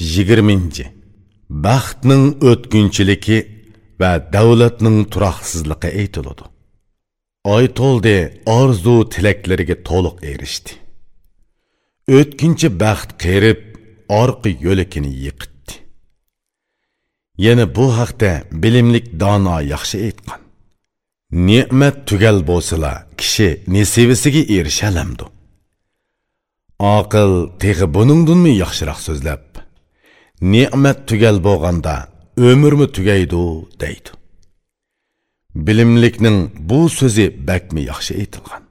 yigirmanchi. Baxtning o'tgunchiligi va davlatning turoqsizligi aytiladi. Oy to'ldi orzu tilaklariga to'liq erishdi. O'tkinchi baxt qerib orqa yo'likini yiqitdi. Yana bu haqda bilimlik dono yaxshi aytgan. Ne'mat tugal bo'lsalar kishi nesivisiga erishalamdi. Aql teg'i buningdinmi yaxshiroq so'zlab? Ne'mat tugal bo'lganda umrmi tugaydi deydi. Bilimlikning bu so'zi bakmi yaxshi aytilgan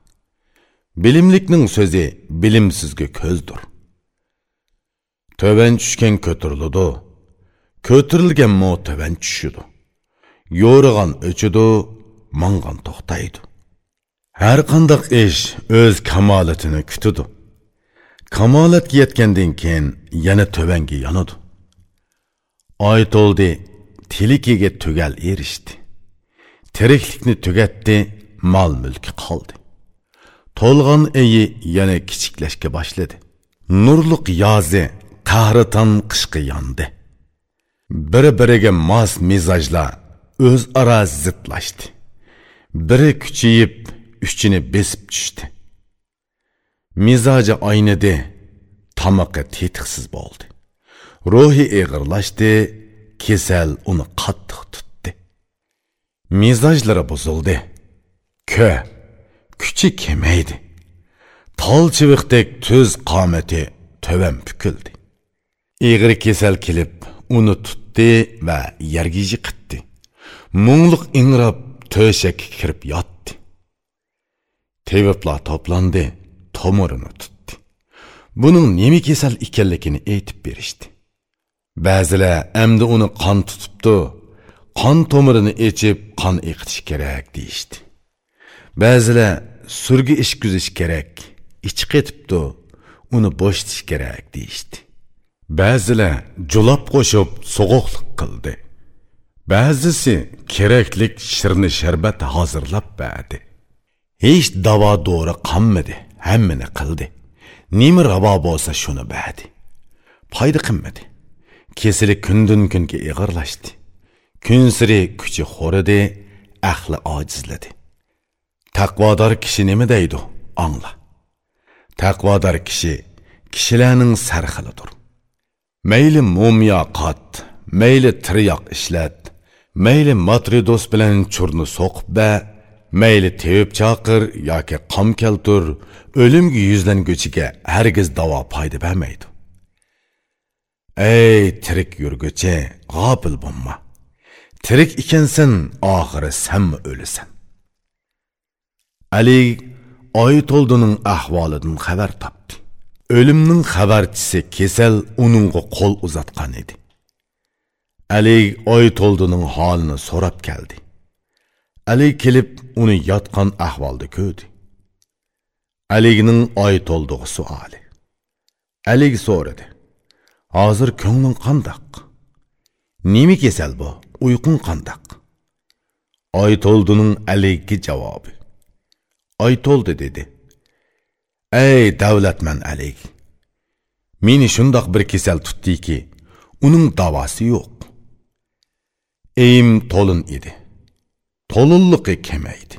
bilimlikning so'zi bilimsizga ko'zdir töven tushgan ko'tirildi. Ko'tarilgan mo töven tushidi yo'rig'an o'chidi mangan to'xtaydi. Har qandoq ish o'z kamolatini kutidi kamolatga yetgandan keyin yana tövanga yonadi. айтолды тилекеге түгел erişdi. Терекликни түгетти, мал мүлкі қалды. Толған әйі яны кичиклешке башлады. Нұрлық язы қағырытан қышқы янды. Бір-біріге мас мизажла өз ара зытлашты. Бірі күчейіп, үшчіні бесіп түшті. Mizacı aynıdı, tamakı tetiksiz oldu. Ruhi eğirlaştı, kasal uni qattiq tutdi mizojlari buzildi ko kuchi kemaydi tol chiviqdek tuz qomati tövan pukildi ig'ir kasal kelib uni tutdi va yerga yiqitdi mungliq ingrab to'shakka kirib yotdi teviblar to'plandi tomirini tutdi buning nima kasal ekanligini aytib berishdi ba'zilar amdi uni qon tutibdi. Qon tomirini echib qon eqitish kerak deyishdi. Ba'zilar surgi ishkuzish kerak ichi qetibdi uni bo'shitish kerak deyishdi. Ba'zilar julab qo'shib so'g'uqliq qildi. Ba'zisi keraklik shirni sharbat hozirlab berdi hech davo do'ri qolmadi hammani qildi. Nima ravo bo'lsa shuni berdi foyda qilmadi. Kesili kundan kunga ig'irlashdi kun siri kuchi xo'ridi ahli ojizladi taqvodor kishi nima deydi? Angla taqvodor kishi kishilarning sarxilidir mayli mumyo qot mayli tiryoq ishlat mayli matridos bilan churni so'qib ba mayli tevib chaqir yoki qom keltur o'limga yuzlanguchiga hargiz davo foyda bermaydi ey tirik yurguchi g'ofil bo'lma. Tirik ekansan oxiri sanmi o'lasan ali oy to'ldining ahvolidan xabar topdi. O'limning xabarchisi kesal uningga qo'l uzatgan edi. Ali oy to'ldining holini so'rab keldi. Ali kelib uni yotgan ahvolda ko'rdi. Alining oy to'ldig'i suoli. Ali so'radi. Hozir ko'ngling qandoq nima kasal bu? Uyqung qandoq oy to'ldining alikka javobi. Oy to'ldi dedi. Ey davlatman alik meni shundoq bir kasal tutdiki uning davosi yo'q. Eyim to'lin edi. To'linliqi kemaydi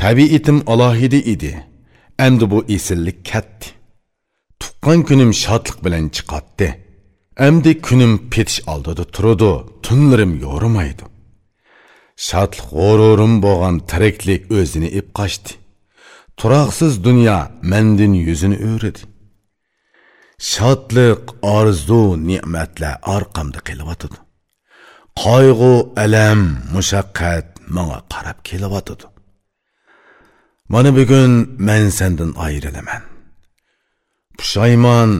tabiitim alohida edi. Endi bu esillik katdi tuqqan kunim shodlik bilan chiqatdi endi kunim petish oldida turadi tunlarim yo'rimaydi shodlik g'ururim bo'lgan tiriklik o'zini ip qochdi turoqsiz dunyo mendin yuzini o'ridi shodlik orzu ne'matlar orqamda kelyotidi qayg'u alam mushaqqat manga qarab kelyotidi mana bugun men sendan ayrilaman pushaymon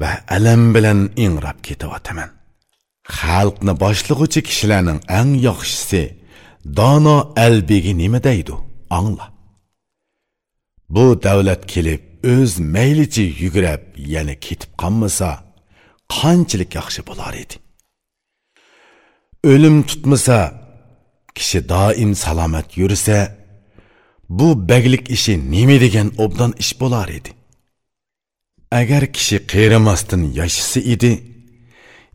va alam bilan ingrab ketyapman xalqni boshlig'uchi kishilarning eng yaxshisi dono albegi nima deydi? Angla. Bu davlat kelib o'z maylicha yugurab yana ketib qolmasa qanchalik yaxshi bo'lar edi? O'lim tutmasa kishi doim salomat yursa bu baglik ishi nima degan obdon ish bo'lar edi? Agar kishi qerimasdan yashasa edi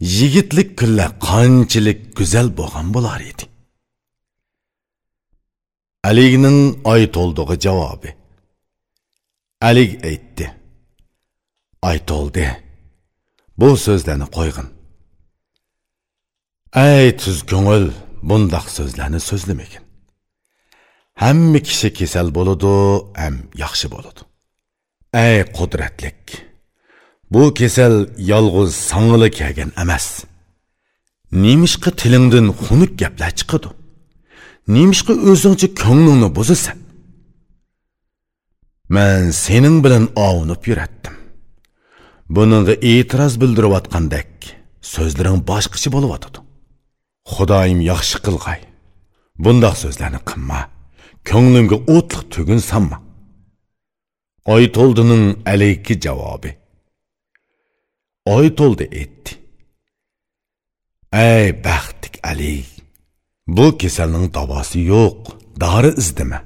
yigitlik kunlar qanchalik go'zal bo'lgan bo'lar edi? Aligning oy to'ldig'i javobi. Alik aytdi. Oy to'ldi. Bu so'zlarni qo'yg'in. Ay tuz ko'ngil bundaq so'zlarni so'zlamagin. Hamma kishi kasal bo'ladi ham yaxshi bo'ladi. Ey qudratlik bu kasal yolg'iz sang'ili kelgan emas. Nemishqa tilingdan xunuk gaplar chiqadi. Nemishqa o'zingcha ko'nglingni buzasan man sening bilan ovunib yurardim buningga e'tiroz bildirayotgandek so'zlaring boshqacha bo'lyotidi xudoyim yaxshi qilg'ay. Bundoq so'zlarni qilma ko'nglimga o'tliq tugun sanma. Oyto'ldining alayki javobi oyto'ldi aytdi ey baxtik ali bu kasalning davosi yo'q dori izdima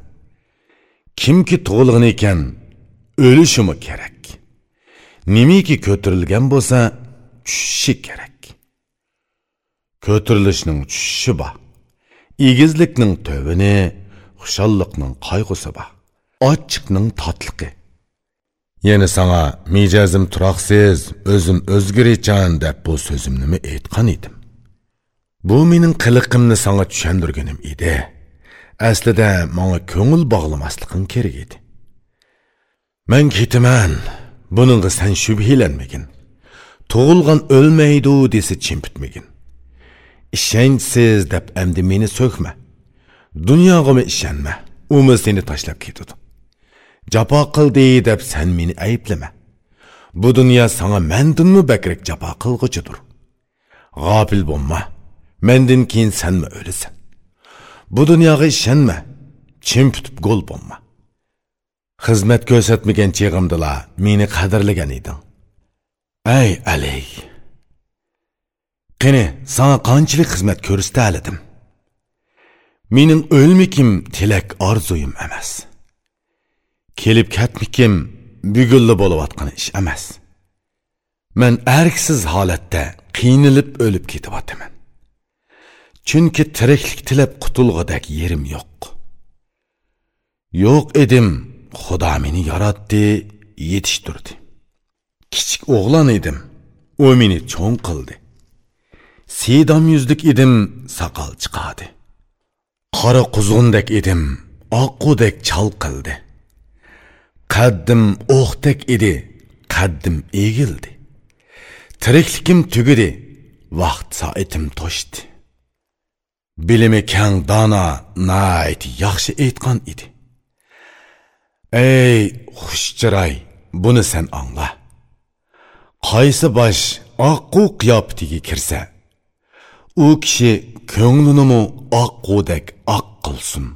kimki tug'ilgan ekan o'lishimi kerak nimiki ko'tarilgan bo'lsa tushishi kerak ko'tarilishning tushishi bor egizlikning tövini xushalliqning qayg'usi bor ochiqning totliqi yana sanga mijozim turoqsiz o'zim o'zgarichan deb bu so'zimni aytgan edim? Bu mening qiliqimni sanga tushundirganim edi. Aslida manga ko'ngil bog'lamasliging kerak edi. Man ketaman buningga san shubhilanmagin. Tug'ilgan o'lmaydi desa chimpitmagin ishonchsiz deb endi meni so'kma. Dunyog'imi ishonma? Umi seni tashlab ketadi. Jafo qildi deb sen meni ayblama. Bu dunyo sanga mandinmi bakrak jafo qilg'uchidir g'ofil bo'lma. Mendan keyin sanmi o'lasan bu dunyoga ishonma chim tutib go'l bo'lma. Xizmat ko'rsatmagan chig'imdila meni qadrlagan eding. Ey ali qani sana qanchalik xizmat ko'rsata oladim mening o'lmikim tilak orzuyim emas. Kelib ketmikim bugunli bo'layotgan ish emas. Man arksiz holatda qiynalib o'lib ketyapman chunki tiriklik tilab qutulg'udak yerim yo'q. Yo'q edim xudo meni yaratdi yetishtirdi. Kichik o'g'lon edim u meni cho'ng qildi. Sedam yuzlik edim soqol chiqadi. Qora quzg'undek edim oqqudek chal qildi. Qaddim o'qdek edi qaddim egildi. Tiriklikim tugidi vaqt soatim to'shdi. Bilimi kang dono nayt yaxshi aytgan edi. Ey xushchiroy buni sen angla. Qaysi bosh oqqu qiyofatiga kirsa u kishi ko'nglinimi oqqudek oq qilsin.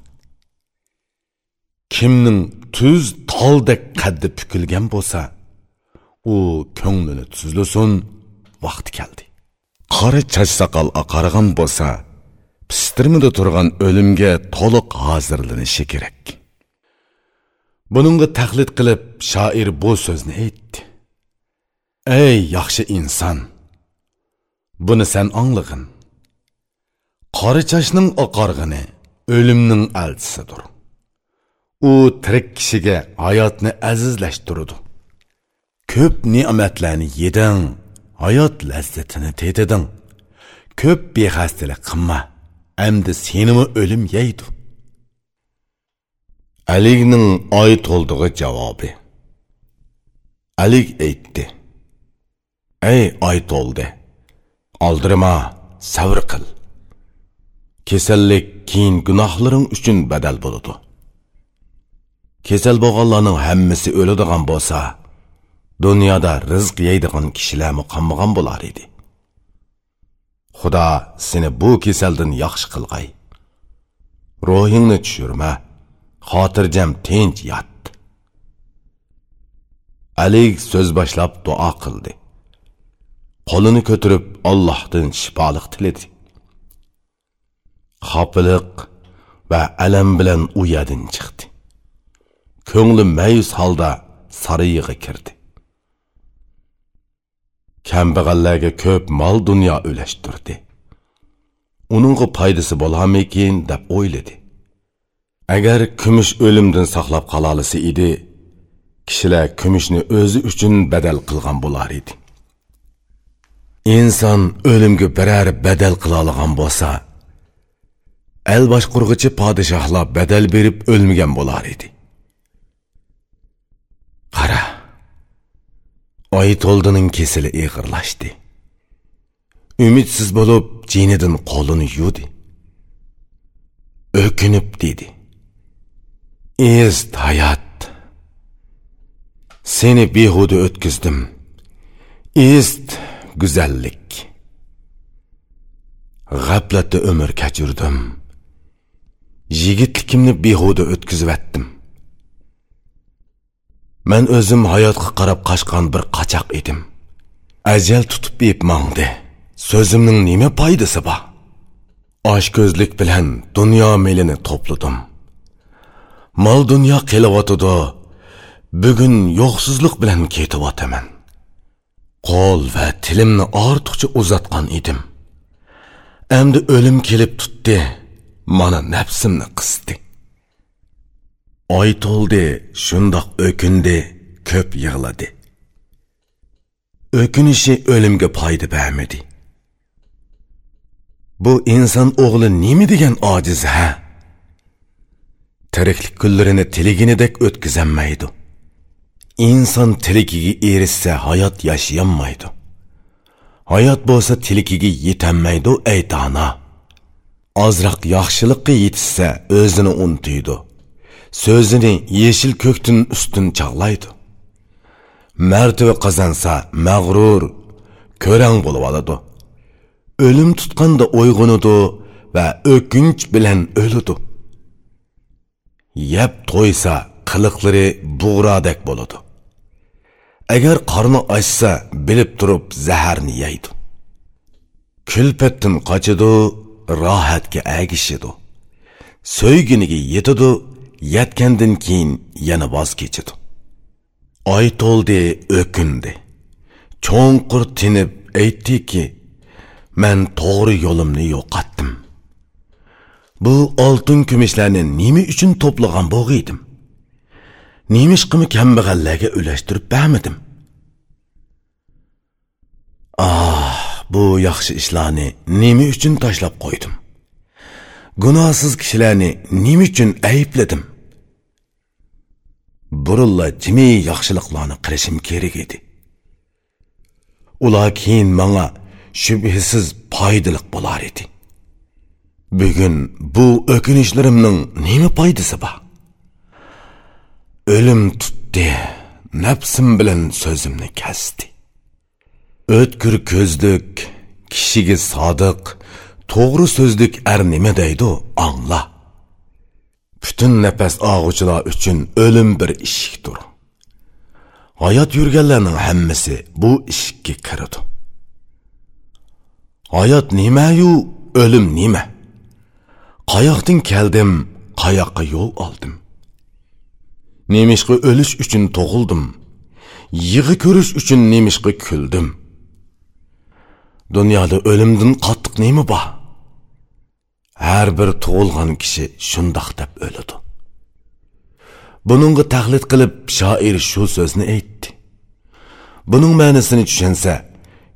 Kimning tuz toldek qaddi pukilgan bo'lsa u ko'nglini tuzlasin vaqti keldi. Qora chach soqol oqargan bo'lsa pistirmida turgan o'limga to'liq hozirlanishi kerak. Buningga taqlid qilib shoir bu so'zni aytdi. Ey yaxshi inson buni sen anglag'in. Qora chashning oqarg'ini o'limning elchisidir u tirik kishiga hayotni azizlashtiradi ko'p ne'matlarni yeding hayot lazzatini tetiding ko'p bexastalik qilma endi senimi o'lim yeydi. Alikning oy to'ldig'i javobi. Alik aytdi. Ey oy to'ldi oldirma savr qil. Kasallik keyin gunohlaring uchun badal bo'ladi. Kesal bo'lganlarning hammasi o'ladigan bo'lsa dunyoda rizq yeydigan kishilar qolmagan bo'lar edi xudo seni bu kasaldan yaxshi qilg'ay. Ruhingni tushirma xotirjam tinch yot alik so'z boshlab duo qildi. Qo'lini ko'tarib ollohdan shifoliq tiladi. Xofiliq va alam bilan u yerdan chiqdi. Ko'ngli mayus holda sarayiga kirdi. Kambag'allarga ko'p mol dunyo ulashtirdi. Uningga foydasi bo'larmikin deb o'yladi. Agar kumush o'limdan saqlab qololisi edi kishilar kumushni o'zi uchun badal qilgan bo'lar edi. Inson o'limga biror badal qila bo'lsa el boshqurg'ichi podshohlar badal berib o'lmagan bo'lar edi. Қара, ой толдының кеселі иғырлашды. Үмітсіз болып, жейнедің қолын юды. Өкініп деді. Езд hayat. Seni bir bihudu ötküzdüm. Ist güzellik. G'aflatda ömür kechirdim. Yigitlikimni bihuda o'tkazib o'tdim. Man o'zim hayotga qarab qochgan bir qochoq edim. Ajal tutib ep mangdi so'zimning nima foydasi bor? Oshko'zlik bilan dunyo melini to'pladim. Mol dunyo kelyotidi bugun yo'qsizlik bilan ketyapman qo'l va tilimni ortiqcha uzatgan edim. Endi o'lim kelib tutdi. Mana nafsimni qisdi. Oy to'ldi shundoq o'kindi ko'p yig'ladi. O'kinishi o'limga foyda bermadi. Bu inson o'g'li nima degan ojiz ha? Tiriklik kunlarini tiliginidek o'tkazolmaydi inson tilikiga erishsa hayot yashayolmaydi hayot bo'lsa tilikiga yetolmaydi aytana. Ozroq yaxshilikqa yetishsa o'zini unutiydi so'zini yeshil ko'ktin ustun chog'laydi martaba qozonsa mag'rur ko'rang bo'lib oladi o'lim tutqanda uyg'unidi va o'kinch bilan o'lidi yeb to'ysa qiliqlari bug'rodek bo'ladi agar qorni ochsa bilib turib zaharni yeydi kulpatdan qochidi rohatga agishidi so'yginiga yetidi yetgandan keyin yana voz kechidi oy to'ldi o'kindi. Cho'nqur tinib aytdiki man to'g'ri yo'limni yo'qotdim. Bu oltin kumushlarni nima uchun to'plagan bo'g'iydim nemishqimi kambag'allarga ulashtirib bamidim ah bu yaxshi ishlarni nima uchun tashlab qo'ydim? Gunohsiz kishilarni nima uchun aybladim? Burunla jimi yaxshiliklarni qilishim kerak edi. Ular keyin manga shubhasiz foydali bo'lar edi. Bugun bu o'kinishlarimning nima foydasi bor? O'lim tutdi nafsim bilan so'zimni kasdi o'tkir ko'zlik kishiga sodiq to'g'ri so'zlik ar nima deydi angla butun nafas og'uvchilar uchun o'lim bir eshikdir hayot yurganlarning hammasi bu eshikka kiradi hayot nimayu o'lim nima qayoqdan keldim qayoqqa yo'l oldim nemishqa o'lish uchun tug'ildim yig'i ko'rish uchun nemishqa kuldim dunyoda o'limdan qattiq nima bor har bir tug'ilgan kishi shundoq deb o'ladi. Buningga taqlid qilib shoir shu so'zni aytdi. Buning ma'nosini tushunsa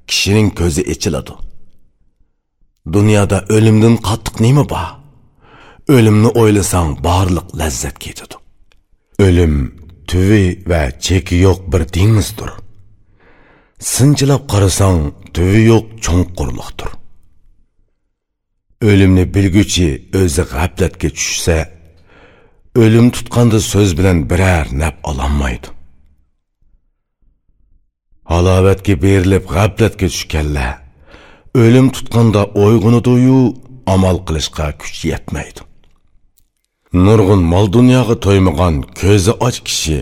kishining ko'zi ichiladi dunyoda o'limdan qattiq nima bor? O'limni o'ylasang barliq lazzat ketadi. O'lim tuvi va cheki yo'q bir dengizdir. Sinchilab qarasang tuvi yo'q cho'nqurliqdir o'limni bilguchi o'zi g'aflatga tushsa o'lim tutqanda so'z bilan biror naf ololmaydi. Halovatga berilib g'aflatga tushganlar o'lim tutqanda o'yg'unidiyu amal qilishga kuch yetmaydi. Nurg'un mol dunyoga to'ymagan ko'zi och kishi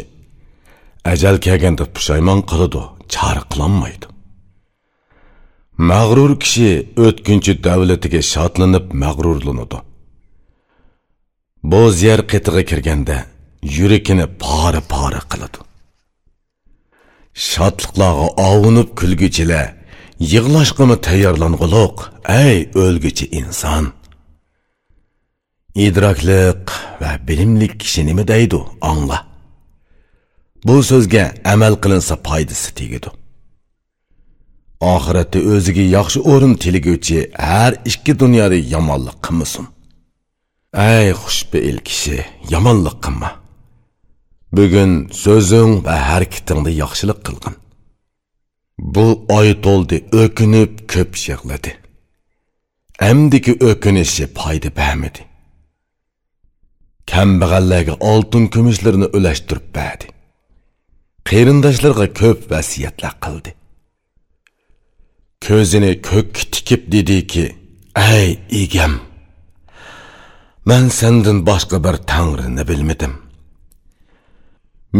ajal kelganda pushaymon qiladi chora qilolmaydi. Mag'rur kishi o'tkinchi davlatiga shodlanib mag'rurlanadi. Bo'z yer qitig'i kirganda yuragini pora pora qiladi. Şatlıqlarga avunub kulgichilar yığlaşqımı tayyorlang'uluq, ey o'lguchi inson. idrokliq va bilimli kishi nima deydi angla bu so'zga amal qilinsa foydasi tegadi. Oxiratda o'ziga yaxshi o'rin tilguvchi har ikki dunyoda yomonlik qilmasin. Ay xushbeil kishi yomonlik qilma. Bugun so'zing va harakatingda yaxshilik qilgin. Bu oy to'ldi o'kinib ko'p yig'ladi amdiki o'kinishi foyda bermadi kambag'allarga oltin kumushlarni ulashtirib berdi qarindoshlarga ko'p vasiyatlar qildi. Ko'zini ko'kka tikib dediki ey egam man sendan boshqa bir tangrini bilmadim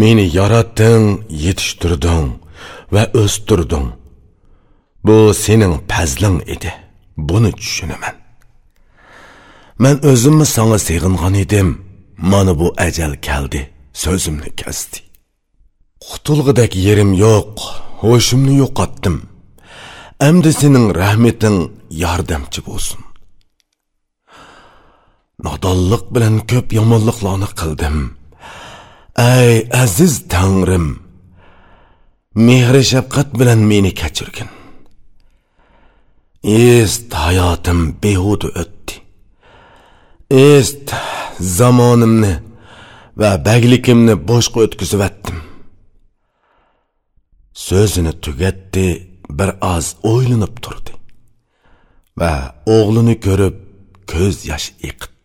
meni yaratding yetishtirding va o'stirding bu sening fazling edi buni tushunaman man o'zimni sanga sig'ingan edim mana bu ajal keldi so'zimni kesdi qutulg'idak yerim yo'q ho'shimni yo'qotdim Әмді сенің rahmeting yordamchi bo'lsin nodonlik bilan ko'p yomonliklarni qildim ey aziz tangrim mehri shafqat bilan meni kechirgin Ест hayotim бейуді өтті. Ест zamonimni va baglikimni boshqa o'tkazib atdim so'zini tugatdi bir oz o'ylanib turdi. Va o'g'lini ko'rib ko'z yosh iqitdi